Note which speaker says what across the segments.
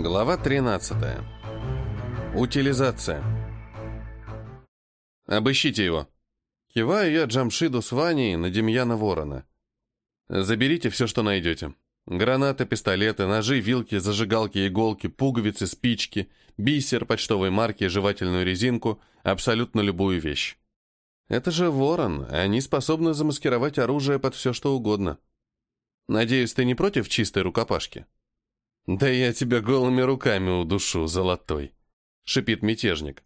Speaker 1: Глава 13. Утилизация. «Обыщите его». Киваю я Джамшиду с Ваней на Демьяна Ворона. «Заберите все, что найдете. Гранаты, пистолеты, ножи, вилки, зажигалки, иголки, пуговицы, спички, бисер, почтовой марки, жевательную резинку, абсолютно любую вещь. Это же Ворон, они способны замаскировать оружие под все, что угодно. Надеюсь, ты не против чистой рукопашки?» «Да я тебя голыми руками удушу, золотой!» — шипит мятежник.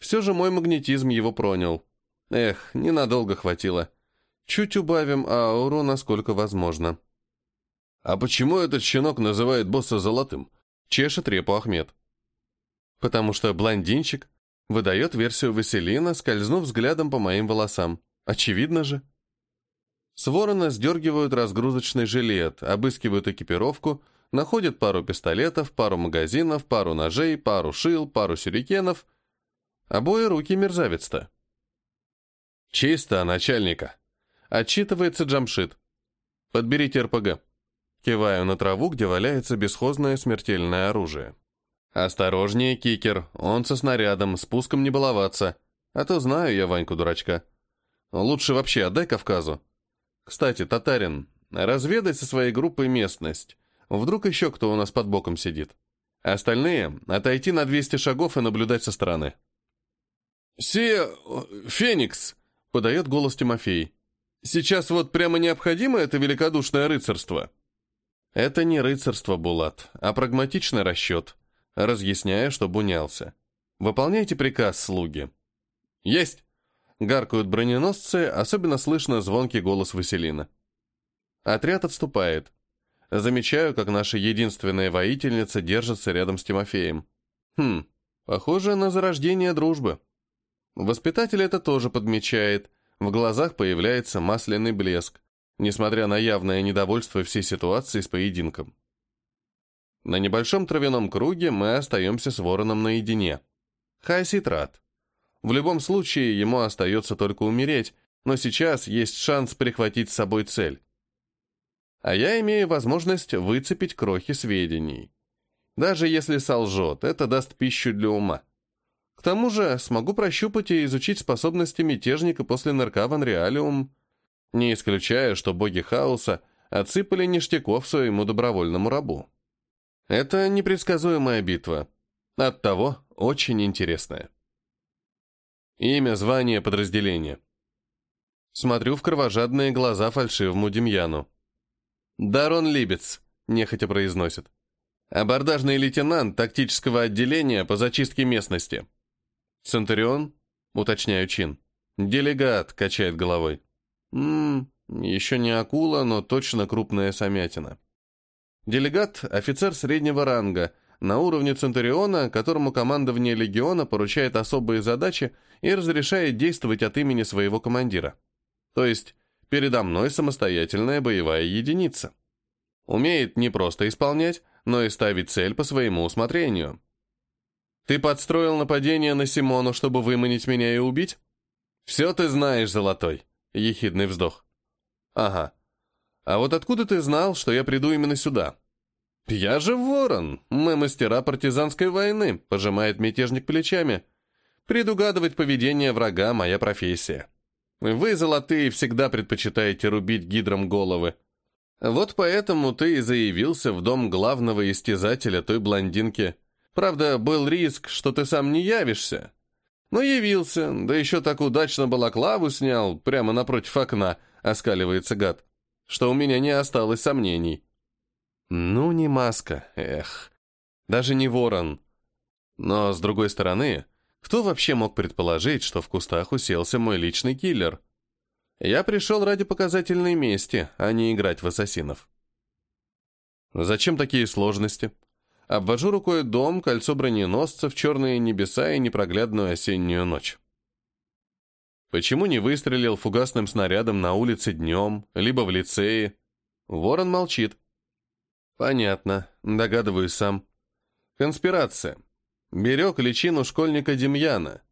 Speaker 1: Все же мой магнетизм его пронял. Эх, ненадолго хватило. Чуть убавим ауру, насколько возможно. «А почему этот щенок называет босса золотым?» — чешет репу Ахмед. «Потому что блондинчик выдает версию Василина, скользнув взглядом по моим волосам. Очевидно же». С ворона сдергивают разгрузочный жилет, обыскивают экипировку — находит пару пистолетов, пару магазинов, пару ножей, пару шил, пару сюрикенов. Обои руки мерзавец-то. «Чисто, начальника!» Отчитывается Джамшит. «Подберите РПГ». Киваю на траву, где валяется бесхозное смертельное оружие. «Осторожнее, кикер, он со снарядом, спуском не баловаться. А то знаю я Ваньку-дурачка. Лучше вообще отдай Кавказу. Кстати, татарин, разведай со своей группой местность. Вдруг еще кто у нас под боком сидит. Остальные — отойти на 200 шагов и наблюдать со стороны. «Сия... Феникс!» — подает голос Тимофей. «Сейчас вот прямо необходимо это великодушное рыцарство?» «Это не рыцарство, Булат, а прагматичный расчет», разъясняя, что бунялся. «Выполняйте приказ, слуги». «Есть!» — гаркают броненосцы, особенно слышно звонкий голос Василина. Отряд отступает. Замечаю, как наша единственная воительница держится рядом с Тимофеем. Хм, похоже на зарождение дружбы. Воспитатель это тоже подмечает. В глазах появляется масляный блеск, несмотря на явное недовольство всей ситуации с поединком. На небольшом травяном круге мы остаемся с вороном наедине. Хасит рад. В любом случае, ему остается только умереть, но сейчас есть шанс прихватить с собой цель а я имею возможность выцепить крохи сведений. Даже если солжет, это даст пищу для ума. К тому же смогу прощупать и изучить способности мятежника после нырка в Анреалиум, не исключая, что боги хаоса отсыпали ништяков своему добровольному рабу. Это непредсказуемая битва. Оттого очень интересная. Имя, звание, подразделение. Смотрю в кровожадные глаза фальшивому Демьяну. «Дарон Либец», — нехотя произносит. «Абордажный лейтенант тактического отделения по зачистке местности». «Центурион?» — уточняю чин. «Делегат», — качает головой. «Ммм, еще не акула, но точно крупная самятина». Делегат — офицер среднего ранга, на уровне Центуриона, которому командование легиона поручает особые задачи и разрешает действовать от имени своего командира. То есть Передо мной самостоятельная боевая единица. Умеет не просто исполнять, но и ставить цель по своему усмотрению. Ты подстроил нападение на Симону, чтобы выманить меня и убить? Все ты знаешь, Золотой. Ехидный вздох. Ага. А вот откуда ты знал, что я приду именно сюда? Я же ворон. Мы мастера партизанской войны, пожимает мятежник плечами. Предугадывать поведение врага — моя профессия. Вы, золотые, всегда предпочитаете рубить гидром головы. Вот поэтому ты и заявился в дом главного истязателя той блондинки. Правда, был риск, что ты сам не явишься. Но явился, да еще так удачно балаклаву снял, прямо напротив окна, оскаливается гад, что у меня не осталось сомнений. Ну, не маска, эх. Даже не ворон. Но, с другой стороны, кто вообще мог предположить, что в кустах уселся мой личный киллер? Я пришел ради показательной мести, а не играть в ассасинов. Зачем такие сложности? Обвожу рукой дом, кольцо броненосцев, черные небеса и непроглядную осеннюю ночь. Почему не выстрелил фугасным снарядом на улице днем, либо в лицее? Ворон молчит. Понятно, догадываюсь сам. Конспирация. Берег личину школьника Демьяна.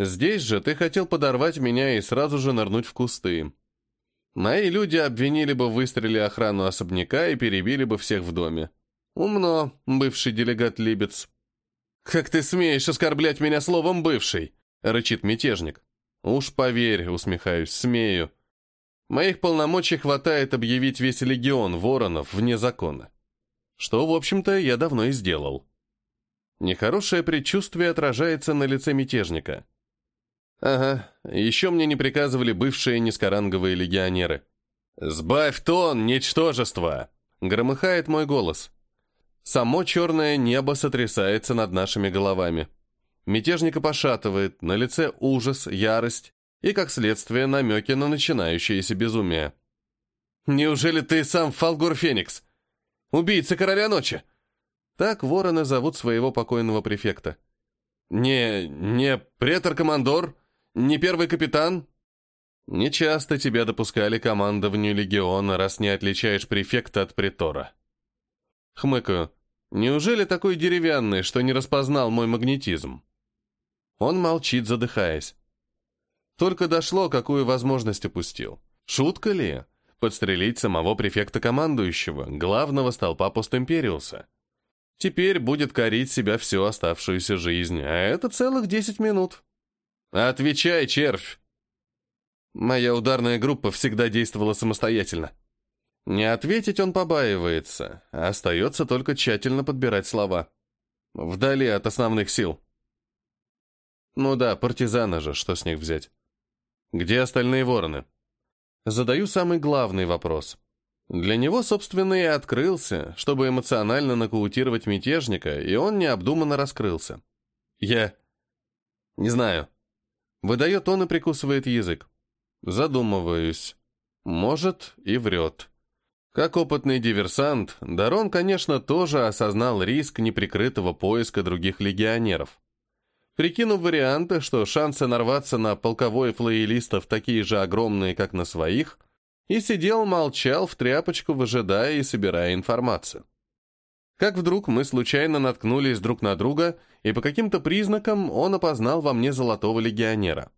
Speaker 1: Здесь же ты хотел подорвать меня и сразу же нырнуть в кусты. Мои люди обвинили бы в выстреле охрану особняка и перебили бы всех в доме. Умно, бывший делегат Либец. «Как ты смеешь оскорблять меня словом «бывший»?» — рычит мятежник. «Уж поверь», — усмехаюсь, — «смею. Моих полномочий хватает объявить весь легион воронов вне закона. Что, в общем-то, я давно и сделал». Нехорошее предчувствие отражается на лице мятежника. «Ага, еще мне не приказывали бывшие низкоранговые легионеры». «Сбавь тон, ничтожество!» — громыхает мой голос. Само черное небо сотрясается над нашими головами. Мятежника пошатывает, на лице ужас, ярость и, как следствие, намеки на начинающееся безумие. «Неужели ты сам Фалгур Феникс? Убийца короля ночи?» Так вороны зовут своего покойного префекта. «Не... не претор-командор? Не первый капитан?» «Не часто тебя допускали командованию легиона, раз не отличаешь префекта от претора». Хмыкаю. Неужели такой деревянный, что не распознал мой магнетизм? Он молчит, задыхаясь. Только дошло, какую возможность упустил. Шутка ли? Подстрелить самого префекта-командующего, главного столпа постимпериуса. Теперь будет корить себя всю оставшуюся жизнь, а это целых десять минут. Отвечай, червь! Моя ударная группа всегда действовала самостоятельно. Не ответить он побаивается, а остается только тщательно подбирать слова. Вдали от основных сил. Ну да, партизаны же, что с них взять? Где остальные вороны? Задаю самый главный вопрос. Для него, собственно, и открылся, чтобы эмоционально нокаутировать мятежника, и он необдуманно раскрылся. Я... Не знаю. Выдает он и прикусывает язык. Задумываюсь. Может, и врет. Как опытный диверсант, Дарон, конечно, тоже осознал риск неприкрытого поиска других легионеров. Прикинув варианты, что шансы нарваться на полковой флоелистов такие же огромные, как на своих, и сидел, молчал в тряпочку, выжидая и собирая информацию. Как вдруг мы случайно наткнулись друг на друга, и по каким-то признакам он опознал во мне золотого легионера.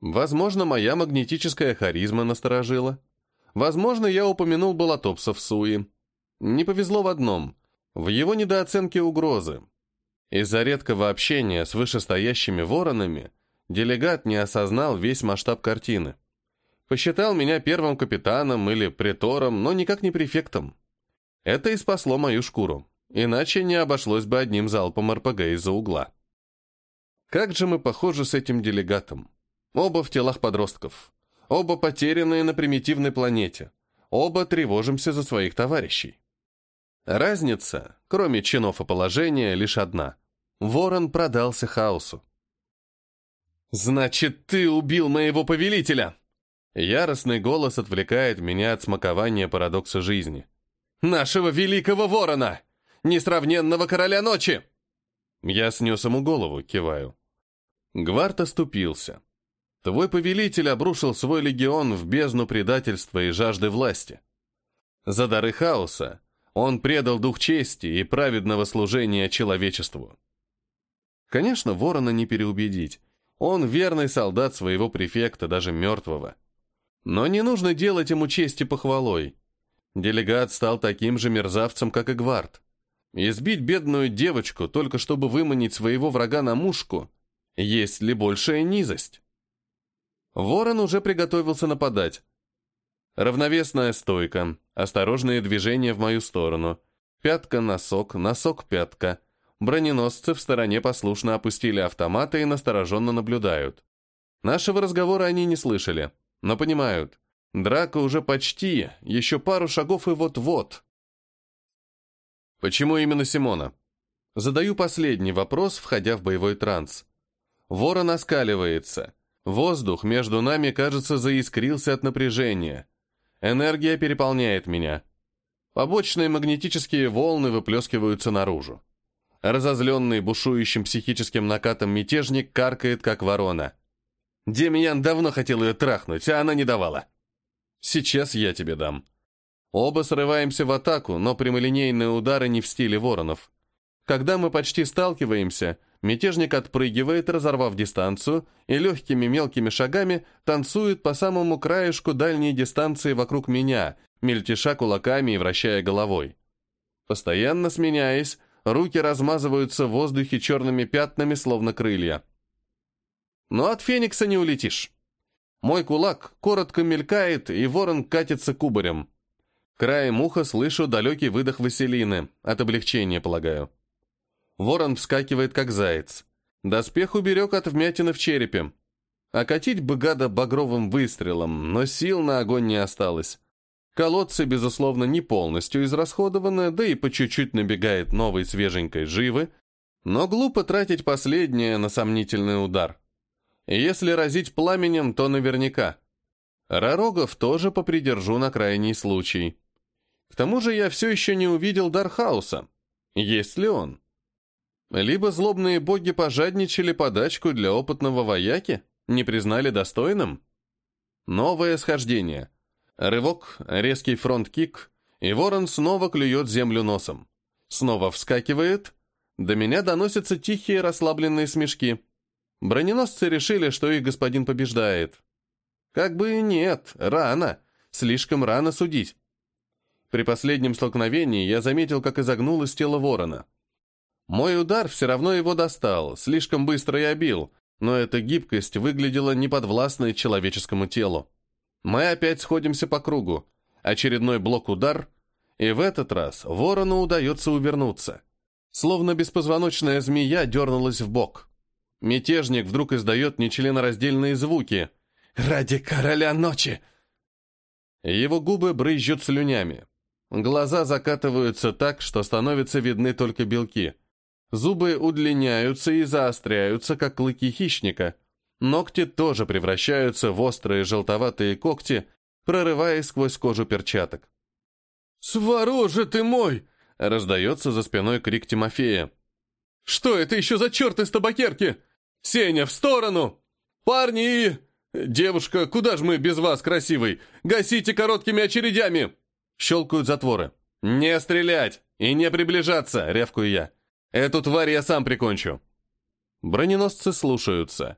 Speaker 1: Возможно, моя магнетическая харизма насторожила. Возможно, я упомянул Болотопса в Суи. Не повезло в одном. В его недооценке угрозы. Из-за редкого общения с вышестоящими воронами делегат не осознал весь масштаб картины. Посчитал меня первым капитаном или притором, но никак не префектом. Это и спасло мою шкуру. Иначе не обошлось бы одним залпом РПГ из-за угла. Как же мы похожи с этим делегатом. Оба в телах подростков. Оба потерянные на примитивной планете. Оба тревожимся за своих товарищей. Разница, кроме чинов и положения, лишь одна. Ворон продался хаосу. «Значит, ты убил моего повелителя!» Яростный голос отвлекает меня от смакования парадокса жизни. «Нашего великого ворона! Несравненного короля ночи!» Я снес ему голову, киваю. Гвард оступился. Твой повелитель обрушил свой легион в бездну предательства и жажды власти. За дары хаоса он предал дух чести и праведного служения человечеству. Конечно, ворона не переубедить. Он верный солдат своего префекта, даже мертвого. Но не нужно делать ему чести похвалой. Делегат стал таким же мерзавцем, как и Гвард. Избить бедную девочку, только чтобы выманить своего врага на мушку, есть ли большая низость? Ворон уже приготовился нападать. Равновесная стойка, осторожные движения в мою сторону. Пятка-носок, носок-пятка. Броненосцы в стороне послушно опустили автоматы и настороженно наблюдают. Нашего разговора они не слышали, но понимают. Драка уже почти, еще пару шагов и вот-вот. Почему именно Симона? Задаю последний вопрос, входя в боевой транс. Ворон оскаливается. Воздух между нами, кажется, заискрился от напряжения. Энергия переполняет меня. Побочные магнетические волны выплескиваются наружу. Разозленный бушующим психическим накатом мятежник каркает, как ворона. Демьян давно хотел ее трахнуть, а она не давала. Сейчас я тебе дам. Оба срываемся в атаку, но прямолинейные удары не в стиле воронов. Когда мы почти сталкиваемся, Мятежник отпрыгивает, разорвав дистанцию, и легкими мелкими шагами танцует по самому краешку дальней дистанции вокруг меня, мельтеша кулаками и вращая головой. Постоянно сменяясь, руки размазываются в воздухе черными пятнами, словно крылья. Но от Феникса не улетишь. Мой кулак коротко мелькает, и ворон катится кубарем. Краем уха слышу далекий выдох Василины, от облегчения, полагаю. Ворон вскакивает, как заяц. Доспех уберег от вмятины в черепе. Окатить бы гада багровым выстрелом, но сил на огонь не осталось. Колодцы, безусловно, не полностью израсходованы, да и по чуть-чуть набегает новой свеженькой живы, но глупо тратить последнее на сомнительный удар. Если разить пламенем, то наверняка. Ророгов тоже попридержу на крайний случай. К тому же я все еще не увидел Дархауса. Есть ли он? Либо злобные боги пожадничали подачку для опытного вояки, не признали достойным? Новое схождение. Рывок, резкий фронт-кик, и ворон снова клюет землю носом. Снова вскакивает. До меня доносятся тихие расслабленные смешки. Броненосцы решили, что их господин побеждает. Как бы нет, рано. Слишком рано судить. При последнем столкновении я заметил, как изогнулось тело ворона. Мой удар все равно его достал, слишком быстро я бил, но эта гибкость выглядела неподвластной человеческому телу. Мы опять сходимся по кругу. Очередной блок-удар, и в этот раз ворону удается увернуться. Словно беспозвоночная змея дернулась в бок. Мятежник вдруг издает нечленораздельные звуки. «Ради короля ночи!» Его губы брызжут слюнями. Глаза закатываются так, что становятся видны только белки. Зубы удлиняются и заостряются, как клыки хищника. Ногти тоже превращаются в острые желтоватые когти, прорываясь сквозь кожу перчаток. «Свороже ты мой!» — раздается за спиной крик Тимофея. «Что это еще за черт из табакерки?» «Сеня, в сторону! Парни и...» «Девушка, куда же мы без вас, красивый? Гасите короткими очередями!» Щелкают затворы. «Не стрелять и не приближаться!» — рявкую я. «Эту тварь я сам прикончу!» Броненосцы слушаются.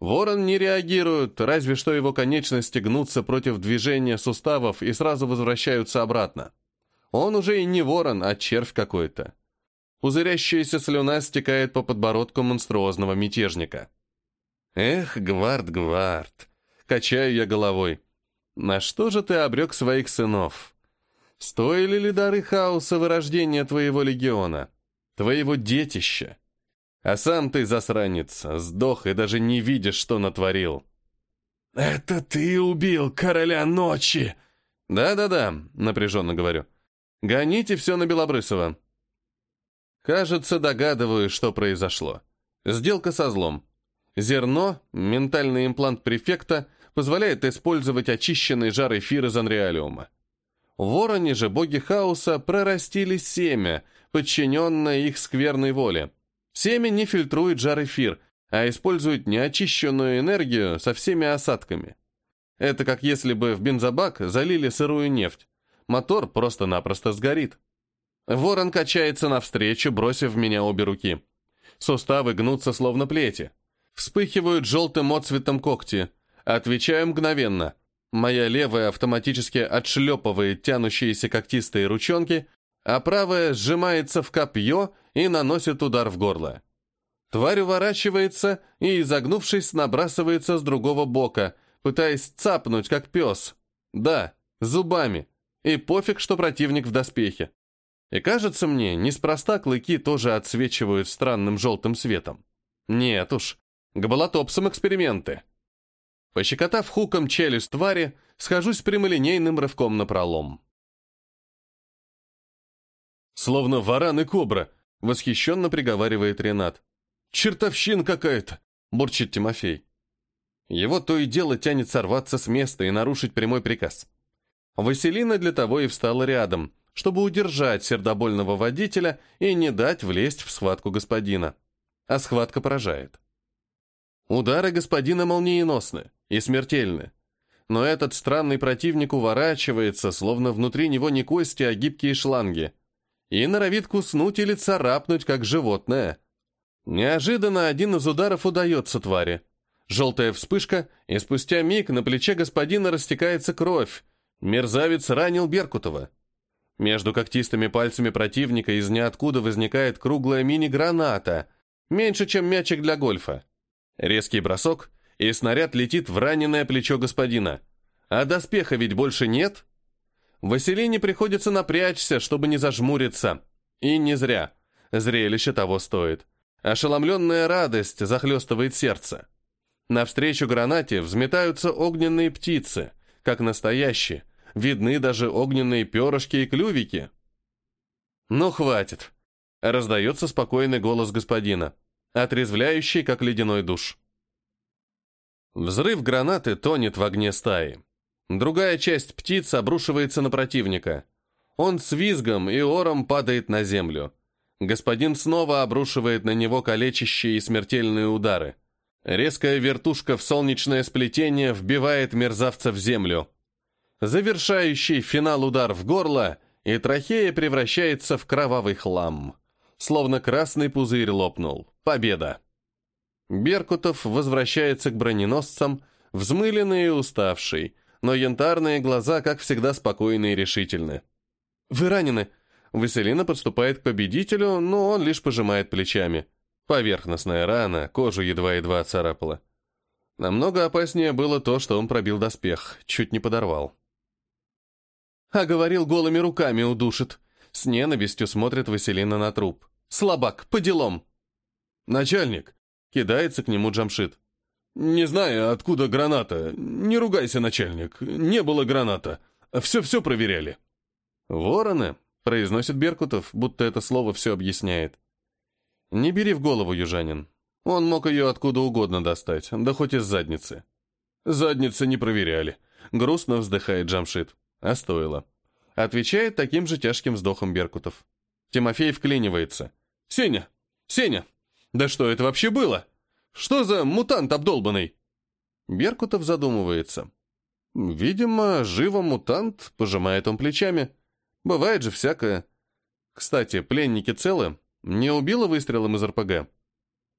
Speaker 1: Ворон не реагирует, разве что его конечности гнутся против движения суставов и сразу возвращаются обратно. Он уже и не ворон, а червь какой-то. Пузырящаяся слюна стекает по подбородку монструозного мятежника. «Эх, Гвард, Гвард!» — качаю я головой. «На что же ты обрек своих сынов? Стоили ли дары хаоса вырождения твоего легиона, твоего детища? А сам ты, засранец, сдох и даже не видишь, что натворил». «Это ты убил короля ночи!» «Да-да-да», — напряженно говорю. «Гоните все на Белобрысова. Кажется, догадываюсь, что произошло. Сделка со злом. Зерно, ментальный имплант префекта, позволяет использовать очищенный жар эфир из анреалиума. В вороне же боги хаоса прорастили семя, подчиненное их скверной воле. Семя не фильтрует жар эфир, а использует неочищенную энергию со всеми осадками. Это как если бы в бензобак залили сырую нефть. Мотор просто-напросто сгорит. Ворон качается навстречу, бросив в меня обе руки. Суставы гнутся, словно плети. Вспыхивают желтым отцветом когти. Отвечаю мгновенно. Моя левая автоматически отшлепывает тянущиеся когтистые ручонки, а правая сжимается в копье и наносит удар в горло. Тварь уворачивается и, изогнувшись, набрасывается с другого бока, пытаясь цапнуть, как пес. Да, зубами. И пофиг, что противник в доспехе. И кажется мне, неспроста клыки тоже отсвечивают странным желтым светом. Нет уж, к болотопсам эксперименты. Пощекотав хуком челюсть твари, схожусь прямолинейным рывком на пролом. Словно варан и кобра, восхищенно приговаривает Ренат. «Чертовщин какая-то!» — бурчит Тимофей. Его то и дело тянет сорваться с места и нарушить прямой приказ. Василина для того и встала рядом — чтобы удержать сердобольного водителя и не дать влезть в схватку господина. А схватка поражает. Удары господина молниеносны и смертельны. Но этот странный противник уворачивается, словно внутри него не кости, а гибкие шланги. И норовит куснуть или царапнуть, как животное. Неожиданно один из ударов удается твари. Желтая вспышка, и спустя миг на плече господина растекается кровь. Мерзавец ранил Беркутова. Между когтистыми пальцами противника из ниоткуда возникает круглая мини-граната, меньше, чем мячик для гольфа. Резкий бросок, и снаряд летит в раненое плечо господина. А доспеха ведь больше нет. Василине приходится напрячься, чтобы не зажмуриться. И не зря. Зрелище того стоит. Ошеломленная радость захлестывает сердце. Навстречу гранате взметаются огненные птицы, как настоящие. Видны даже огненные перышки и клювики. «Ну, хватит!» — раздается спокойный голос господина, отрезвляющий, как ледяной душ. Взрыв гранаты тонет в огне стаи. Другая часть птиц обрушивается на противника. Он с визгом и ором падает на землю. Господин снова обрушивает на него калечащие и смертельные удары. Резкая вертушка в солнечное сплетение вбивает мерзавца в землю. Завершающий финал удар в горло, и трахея превращается в кровавый хлам. Словно красный пузырь лопнул. Победа! Беркутов возвращается к броненосцам, взмыленный и уставший, но янтарные глаза, как всегда, спокойны и решительны. «Вы ранены!» Василина подступает к победителю, но он лишь пожимает плечами. Поверхностная рана, кожу едва-едва царапала. Намного опаснее было то, что он пробил доспех, чуть не подорвал. А говорил, голыми руками удушит. С ненавистью смотрит Василина на труп. Слабак, по делам. Начальник. Кидается к нему Джамшит. Не знаю, откуда граната. Не ругайся, начальник. Не было граната. Все-все проверяли. Вороны, произносит Беркутов, будто это слово все объясняет. Не бери в голову, южанин. Он мог ее откуда угодно достать, да хоть из задницы. Задницы не проверяли. Грустно вздыхает Джамшит. А стоило. Отвечает таким же тяжким вздохом Беркутов. Тимофей вклинивается. «Сеня! Сеня! Да что это вообще было? Что за мутант обдолбанный?» Беркутов задумывается. «Видимо, живо мутант», — пожимает он плечами. «Бывает же всякое. Кстати, пленники целы?» «Не убила выстрелом из РПГ?»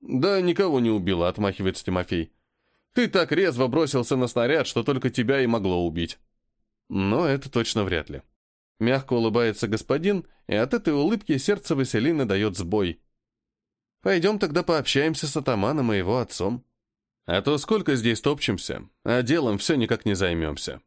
Speaker 1: «Да никого не убила», — отмахивается Тимофей. «Ты так резво бросился на снаряд, что только тебя и могло убить». Но это точно вряд ли. Мягко улыбается господин, и от этой улыбки сердце Василины дает сбой. «Пойдем тогда пообщаемся с атаманом и его отцом. А то сколько здесь топчемся, а делом все никак не займемся».